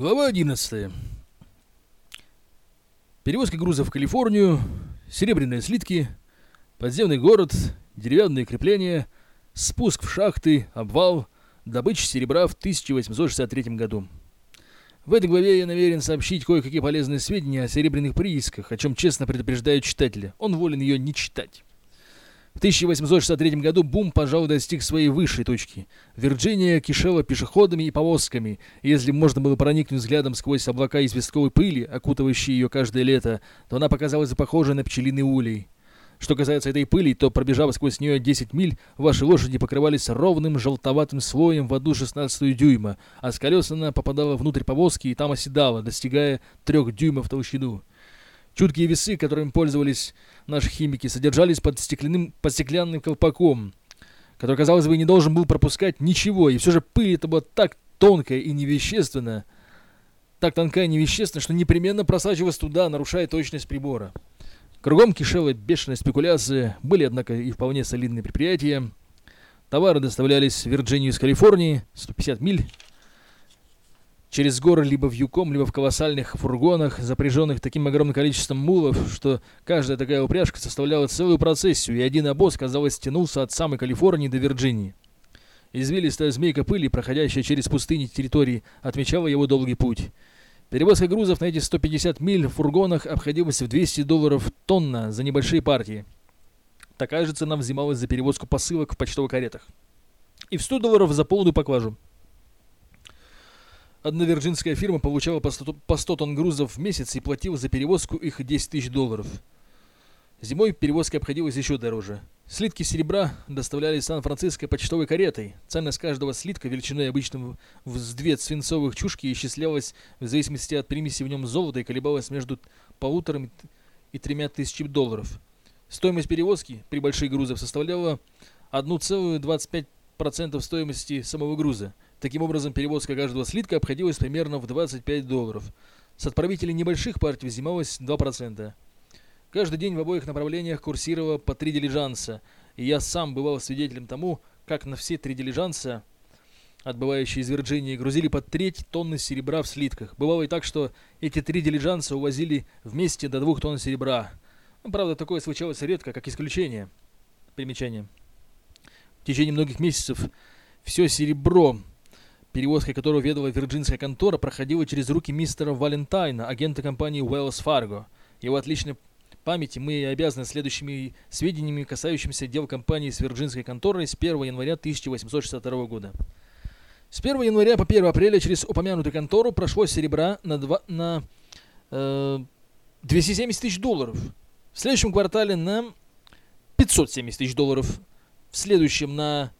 Глава 11. Перевозка грузов в Калифорнию, серебряные слитки, подземный город, деревянные крепления, спуск в шахты, обвал, добыча серебра в 1863 году. В этой главе я намерен сообщить кое-какие полезные сведения о серебряных приисках, о чем честно предупреждаю читателя. Он волен ее не читать. В 1863 году бум, пожалуй, достиг своей высшей точки. Вирджиния кишела пешеходами и повозками, если можно было проникнуть взглядом сквозь облака известковой пыли, окутывающие ее каждое лето, то она показалась похожей на пчелиный улей. Что касается этой пыли, то, пробежав сквозь нее 10 миль, ваши лошади покрывались ровным желтоватым слоем в одну шестнадцатую дюйма, а с колес она попадала внутрь повозки и там оседала, достигая трех дюймов толщину. Чуткие весы, которыми пользовались наши химики, содержались под, стеклянным, под стеклянным колпаком, который, казалось бы, не должен был пропускать ничего, и все же пыль это была так тонкая и невещественная, так тонкая и невещественная, что непременно просачивалась туда, нарушая точность прибора. Кругом кишела бешеная спекуляция, были, однако, и вполне солидные предприятия. Товары доставлялись в Вирджинию из Калифорнии, 150 миль, через горы либо в юком, либо в колоссальных фургонах, запряженных таким огромным количеством мулов, что каждая такая упряжка составляла целую процессию, и один обоз, казалось, тянулся от самой Калифорнии до Вирджинии. Извилистая змейка пыли, проходящая через пустыни территории, отмечала его долгий путь. Перевозка грузов на эти 150 миль в фургонах обходилась в 200 долларов тонна за небольшие партии. Такая же цена взималась за перевозку посылок в почтовых каретах. И в 100 долларов за полную поклажу. Одна вирджинская фирма получала по 100, по 100 тонн грузов в месяц и платила за перевозку их 10 тысяч долларов. Зимой перевозка обходилась еще дороже. Слитки серебра доставлялись в Сан-Франциско почтовой каретой. Ценность каждого слитка величиной обычно в две свинцовых чушки исчислялась в зависимости от примеси в нем золота и колебалась между полуторами и тремя тысячами долларов. Стоимость перевозки при больших грузах составляла 1,25% стоимости самого груза. Таким образом, перевозка каждого слитка обходилась примерно в 25 долларов. С отправителей небольших партий взималось 2%. Каждый день в обоих направлениях курсировало по три дилижанса, и я сам бывал свидетелем тому, как на все три дилижанса, отбывающие из Вирджинии, грузили по треть тонны серебра в слитках. Бывало и так, что эти три дилижанса увозили вместе до двух тонн серебра. Ну, правда, такое случалось редко, как исключение. Примечание. В течение многих месяцев все серебро перевозкой которого ведала вирджинская контора, проходила через руки мистера Валентайна, агента компании Wells Fargo. Его отличной памяти мы обязаны следующими сведениями, касающимися дел компании с вирджинской конторой с 1 января 1862 года. С 1 января по 1 апреля через упомянутую контору прошло серебра на, 2, на э, 270 тысяч долларов. В следующем квартале на 570 тысяч долларов. В следующем на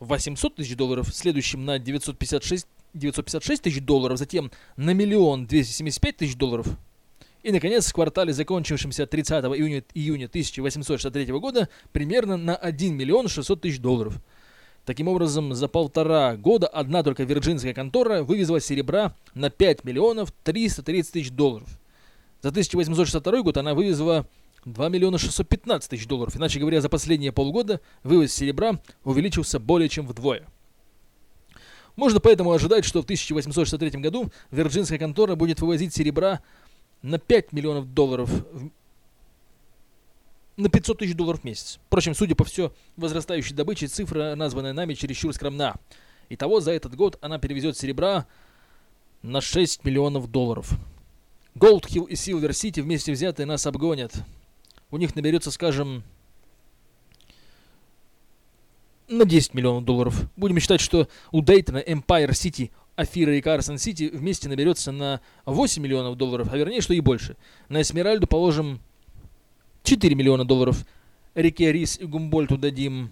800 тысяч долларов, следующим на 956, 956 тысяч долларов, затем на миллион 275 тысяч долларов. И, наконец, в квартале, закончившемся 30 июня, июня 1863 года, примерно на 1 миллион 600 тысяч долларов. Таким образом, за полтора года одна только вирджинская контора вывезла серебра на 5 миллионов 330 тысяч долларов. За 1862 год она вывезла 2 миллиона 615 тысяч долларов. Иначе говоря, за последние полгода вывоз серебра увеличился более чем вдвое. Можно поэтому ожидать, что в 1863 году вирджинская контора будет вывозить серебра на 5 миллионов долларов на 500 тысяч долларов в месяц. Впрочем, судя по все возрастающей добыче, цифра, названная нами, чересчур скромна. Итого за этот год она перевезет серебра на 6 миллионов долларов. Голдхилл и Силвер Сити вместе взятые нас обгонят у них наберется, скажем, на 10 миллионов долларов. Будем считать, что у Дейтона, Empire City, Афира и Карсон Сити вместе наберется на 8 миллионов долларов, а вернее, что и больше. На Эсмеральду положим 4 миллиона долларов. Реке Рис и Гумбольту дадим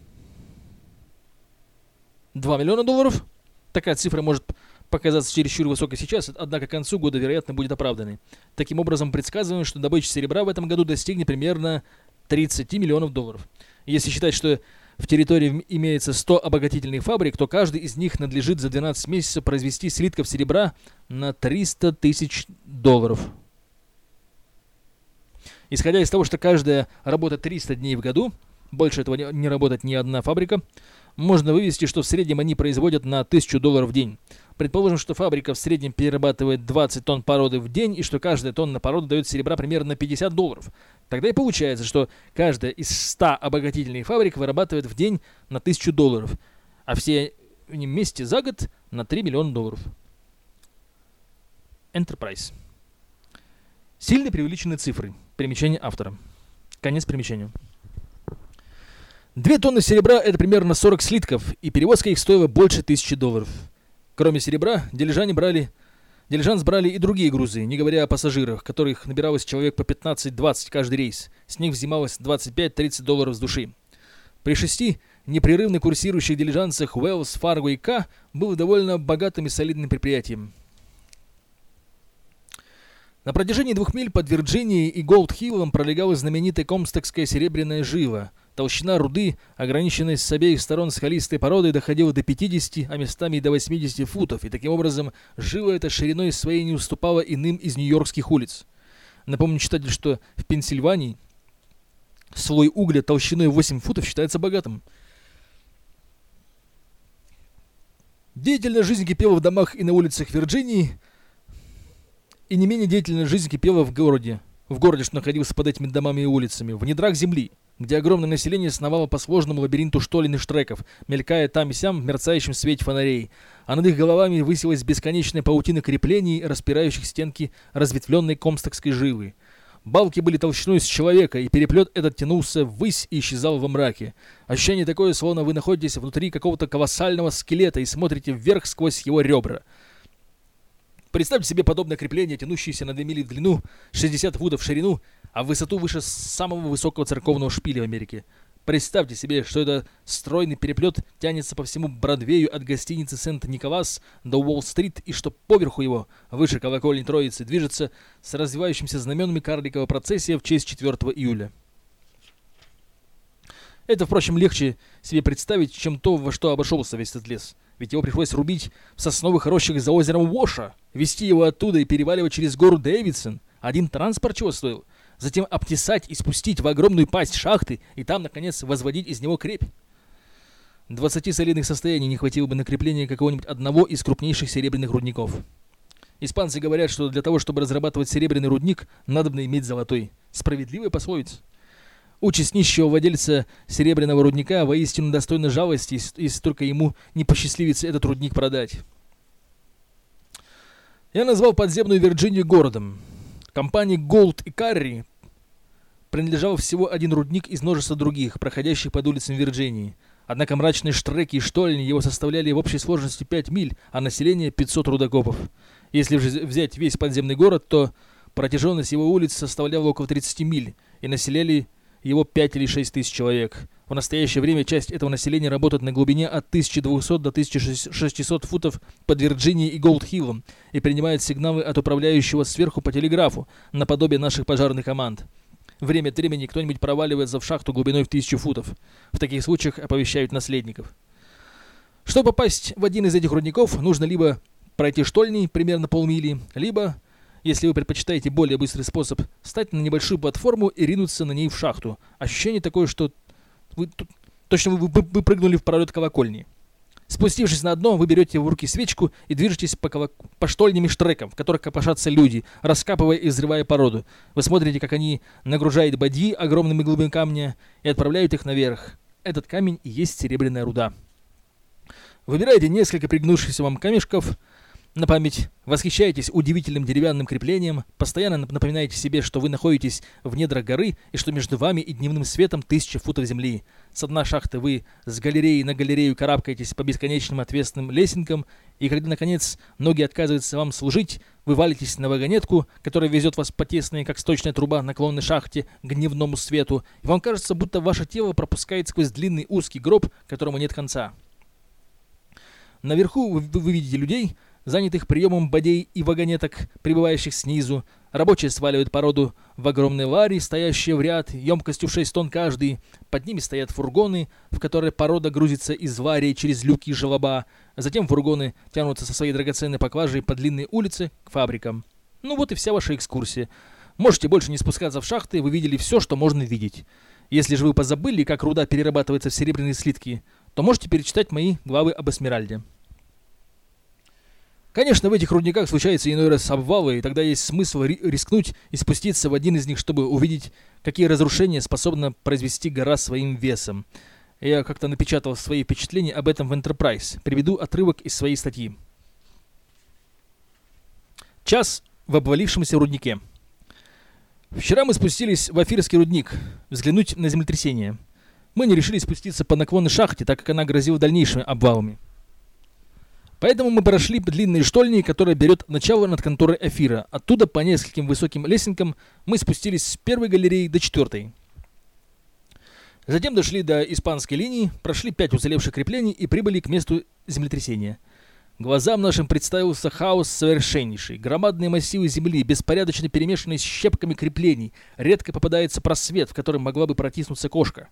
2 миллиона долларов. Такая цифра может показаться чересчур высокой сейчас, однако к концу года, вероятно, будет оправданной. Таким образом, предсказываем, что добыча серебра в этом году достигнет примерно 30 миллионов долларов. Если считать, что в территории имеется 100 обогатительных фабрик, то каждый из них надлежит за 12 месяцев произвести слитков серебра на 300 тысяч долларов. Исходя из того, что каждая работает 300 дней в году, больше этого не работает ни одна фабрика, можно вывести, что в среднем они производят на 1000 долларов в день. Предположим, что фабрика в среднем перерабатывает 20 тонн породы в день, и что каждая тонна породы дает серебра примерно 50 долларов. Тогда и получается, что каждая из 100 обогатительных фабрик вырабатывает в день на 1000 долларов, а все вместе за год на 3 миллиона долларов. Enterprise. Сильно преувеличены цифры. Примечание автора. Конец примечания. Две тонны серебра – это примерно 40 слитков, и перевозка их стоила больше тысячи долларов. Кроме серебра, дилижане брали, дилижанс брали и другие грузы, не говоря о пассажирах, которых набиралось человек по 15-20 каждый рейс. С них взималось 25-30 долларов с души. При шести непрерывно курсирующих дилижансах Уэллс, Фарго и К было довольно богатым и солидным предприятием. На протяжении двух миль под Вирджинией и Голд-Хиллом пролегала знаменитая комстокская серебряная жила. Толщина руды, ограниченной с обеих сторон скалистой породой, доходила до 50, а местами до 80 футов, и таким образом жила эта шириной своей не уступала иным из нью-йоркских улиц. Напомню, читатель, что в Пенсильвании слой угля толщиной 8 футов считается богатым. Деятельная жизнь кипела в домах и на улицах Вирджинии – и не менее деятельная жизнь кипела в городе, в городе, что находился под этими домами и улицами, в недрах земли, где огромное население сновало по сложному лабиринту штолен и штреков, мелькая там и сям в мерцающем свете фонарей, а над их головами высилась бесконечная паутина креплений, распирающих стенки разветвленной комстокской живы. Балки были толщиной с человека, и переплет этот тянулся ввысь и исчезал во мраке. Ощущение такое, словно вы находитесь внутри какого-то колоссального скелета и смотрите вверх сквозь его ребра. Представьте себе подобное крепление, тянущееся на 2 мили в длину, 60 футов в ширину, а в высоту выше самого высокого церковного шпиля в Америке. Представьте себе, что это стройный переплет тянется по всему Бродвею от гостиницы Сент-Николас до Уолл-стрит, и что поверху его, выше колокольни Троицы, движется с развивающимся знаменами карликовая процессия в честь 4 июля. Это, впрочем, легче себе представить, чем то, во что обошелся весь этот лес. Ведь его пришлось рубить в сосновых рощах за озером Воша, вести его оттуда и переваливать через гору Дэвидсон. Один транспорт чего стоил? Затем обтесать и спустить в огромную пасть шахты, и там, наконец, возводить из него крепь. 20 солидных состояний не хватило бы на крепление какого-нибудь одного из крупнейших серебряных рудников. Испанцы говорят, что для того, чтобы разрабатывать серебряный рудник, надо иметь золотой. Справедливая пословица. Участь нищего владельца серебряного рудника воистину достойна жалости, если только ему не посчастливится этот рудник продать. Я назвал подземную Вирджинию городом. Компании Gold и Карри принадлежал всего один рудник из множества других, проходящих под улицами Вирджинии. Однако мрачные штреки и штольни его составляли в общей сложности 5 миль, а население 500 рудокопов. Если же взять весь подземный город, то протяженность его улиц составляла около 30 миль, и населяли его 5 или 6 тысяч человек. В настоящее время часть этого населения работает на глубине от 1200 до 1600 футов под Вирджинией и Голдхиллом и принимает сигналы от управляющего сверху по телеграфу, наподобие наших пожарных команд. Время от времени кто-нибудь проваливается в шахту глубиной в 1000 футов. В таких случаях оповещают наследников. Чтобы попасть в один из этих рудников, нужно либо пройти штольни примерно полмили, либо если вы предпочитаете более быстрый способ, встать на небольшую платформу и ринуться на ней в шахту. Ощущение такое, что вы, точно вы, вы, вы прыгнули в пролет колокольни. Спустившись на дно, вы берете в руки свечку и движетесь по, колок... по штольням и штрекам, в которых копошатся люди, раскапывая и взрывая породу. Вы смотрите, как они нагружают боди огромными глыбами камня и отправляют их наверх. Этот камень и есть серебряная руда. Выбирайте несколько пригнувшихся вам камешков – на память восхищаетесь удивительным деревянным креплением, постоянно напоминаете себе, что вы находитесь в недрах горы и что между вами и дневным светом тысяча футов земли. С одной шахты вы с галереи на галерею карабкаетесь по бесконечным ответственным лесенкам, и когда, наконец, ноги отказываются вам служить, вы валитесь на вагонетку, которая везет вас по тесной, как сточная труба, наклонной шахте к дневному свету, и вам кажется, будто ваше тело пропускает сквозь длинный узкий гроб, которому нет конца. Наверху вы, вы видите людей, занятых приемом бодей и вагонеток, прибывающих снизу. Рабочие сваливают породу в огромные лари, стоящие в ряд, емкостью 6 тонн каждый. Под ними стоят фургоны, в которые порода грузится из ларей через люки желоба. Затем фургоны тянутся со своей драгоценной поклажей по длинной улице к фабрикам. Ну вот и вся ваша экскурсия. Можете больше не спускаться в шахты, вы видели все, что можно видеть. Если же вы позабыли, как руда перерабатывается в серебряные слитки, то можете перечитать мои главы об Эсмеральде. Конечно, в этих рудниках случается иной раз обвалы, и тогда есть смысл ри рискнуть и спуститься в один из них, чтобы увидеть, какие разрушения способна произвести гора своим весом. Я как-то напечатал свои впечатления об этом в Enterprise. Приведу отрывок из своей статьи. Час в обвалившемся руднике. Вчера мы спустились в Афирский рудник, взглянуть на землетрясение. Мы не решили спуститься по наклонной шахте, так как она грозила дальнейшими обвалами. Поэтому мы прошли по длинной штольни, которая берет начало над конторой Афира. Оттуда по нескольким высоким лесенкам мы спустились с первой галереи до четвертой. Затем дошли до испанской линии, прошли пять уцелевших креплений и прибыли к месту землетрясения. Глазам нашим представился хаос совершеннейший. Громадные массивы земли, беспорядочно перемешанные с щепками креплений. Редко попадается просвет, в который могла бы протиснуться кошка.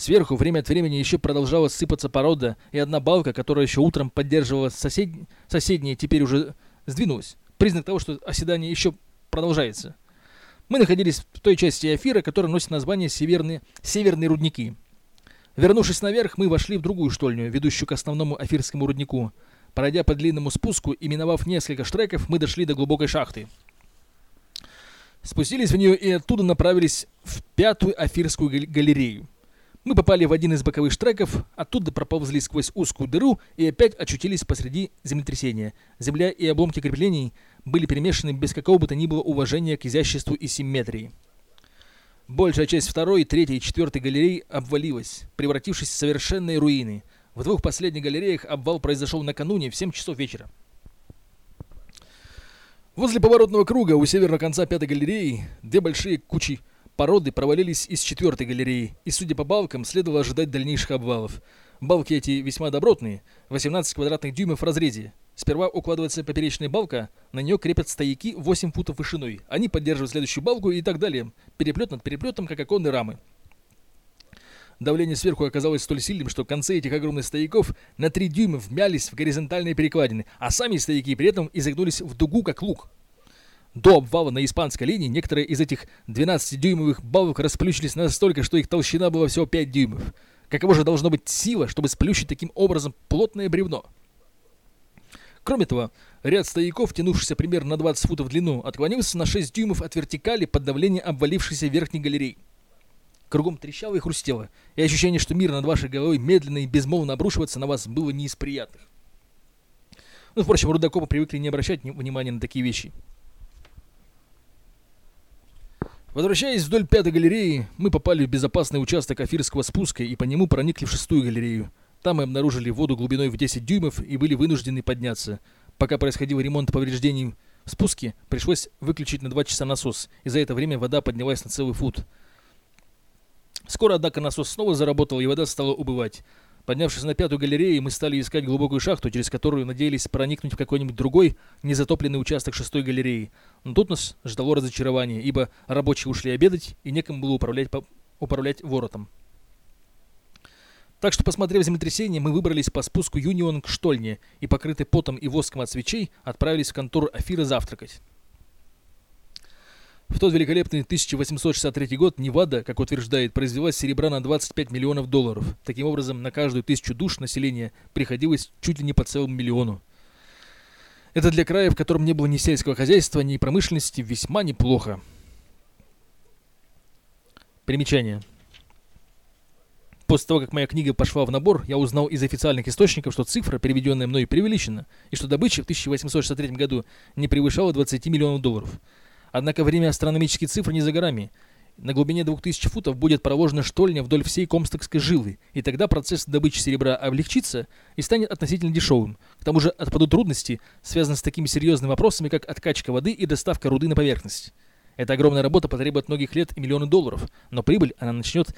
Сверху время от времени еще продолжала сыпаться порода, и одна балка, которая еще утром поддерживала сосед... соседние, теперь уже сдвинулась. Признак того, что оседание еще продолжается. Мы находились в той части Афира, которая носит название Северные, Северные рудники. Вернувшись наверх, мы вошли в другую штольню, ведущую к основному Афирскому руднику. Пройдя по длинному спуску и миновав несколько штреков, мы дошли до глубокой шахты. Спустились в нее и оттуда направились в пятую Афирскую галерею. Мы попали в один из боковых штреков, оттуда проползли сквозь узкую дыру и опять очутились посреди землетрясения. Земля и обломки креплений были перемешаны без какого бы то ни было уважения к изяществу и симметрии. Большая часть второй, третьей и четвертой галерей обвалилась, превратившись в совершенные руины. В двух последних галереях обвал произошел накануне в 7 часов вечера. Возле поворотного круга у северного конца пятой галереи две большие кучи породы провалились из четвертой галереи, и, судя по балкам, следовало ожидать дальнейших обвалов. Балки эти весьма добротные, 18 квадратных дюймов в разрезе. Сперва укладывается поперечная балка, на нее крепят стояки 8 футов вышиной. Они поддерживают следующую балку и так далее, переплет над переплетом, как оконные рамы. Давление сверху оказалось столь сильным, что концы этих огромных стояков на 3 дюйма вмялись в горизонтальные перекладины, а сами стояки при этом изогнулись в дугу, как лук. До обвала на испанской линии некоторые из этих 12-дюймовых балок расплющились настолько, что их толщина была всего 5 дюймов. Каково же должно быть сила, чтобы сплющить таким образом плотное бревно? Кроме того, ряд стояков, тянувшийся примерно на 20 футов в длину, отклонился на 6 дюймов от вертикали под давлением обвалившейся верхней галереи. Кругом трещало и хрустело, и ощущение, что мир над вашей головой медленно и безмолвно обрушивается на вас, было не из приятных. Ну, впрочем, рудокопы привыкли не обращать внимания на такие вещи. Возвращаясь вдоль пятой галереи, мы попали в безопасный участок Афирского спуска и по нему проникли в шестую галерею. Там мы обнаружили воду глубиной в 10 дюймов и были вынуждены подняться. Пока происходил ремонт повреждений в спуске, пришлось выключить на 2 часа насос, и за это время вода поднялась на целый фут. Скоро, однако, насос снова заработал, и вода стала убывать. Поднявшись на пятую галерею, мы стали искать глубокую шахту, через которую надеялись проникнуть в какой-нибудь другой, незатопленный участок шестой галереи. Но тут нас ждало разочарование, ибо рабочие ушли обедать, и некому было управлять, по... управлять воротом. Так что, посмотрев землетрясение, мы выбрались по спуску Юнион к штольне и, покрытый потом и воском от свечей, отправились в контору Афира завтракать. В тот великолепный 1863 год Невада, как утверждает, произвела серебра на 25 миллионов долларов. Таким образом, на каждую тысячу душ населения приходилось чуть ли не по целому миллиону. Это для края, в котором не было ни сельского хозяйства, ни промышленности, весьма неплохо. Примечание. После того, как моя книга пошла в набор, я узнал из официальных источников, что цифра, переведенная мной, преувеличена, и что добыча в 1863 году не превышала 20 миллионов долларов. Однако время астрономических цифр не за горами. На глубине 2000 футов будет проложена штольня вдоль всей Комстокской жилы, и тогда процесс добычи серебра облегчится и станет относительно дешевым. К тому же отпадут трудности, связанные с такими серьезными вопросами, как откачка воды и доставка руды на поверхность. Эта огромная работа потребует многих лет и миллионы долларов, но прибыль она начнет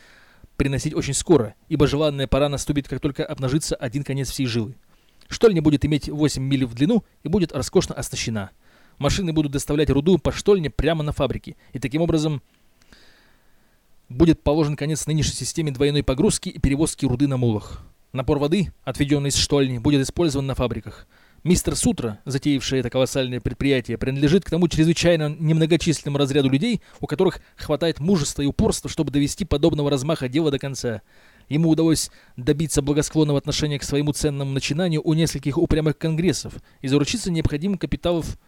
приносить очень скоро, ибо желанная пора наступит, как только обнажится один конец всей жилы. Штольня будет иметь 8 миль в длину и будет роскошно оснащена. Машины будут доставлять руду по штольне прямо на фабрике. И таким образом будет положен конец нынешней системе двойной погрузки и перевозки руды на мулах. Напор воды, отведенный из штольни, будет использован на фабриках. Мистер Сутра, затеявший это колоссальное предприятие, принадлежит к тому чрезвычайно немногочисленному разряду людей, у которых хватает мужества и упорства, чтобы довести подобного размаха дела до конца. Ему удалось добиться благосклонного отношения к своему ценному начинанию у нескольких упрямых конгрессов и заручиться необходимым, капиталов,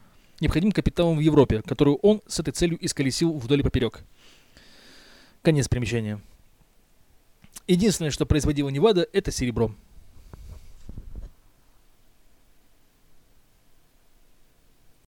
необходимым капиталом в Европе, которую он с этой целью исколесил вдоль и поперек. Конец примечания. Единственное, что производила Невада, это серебро.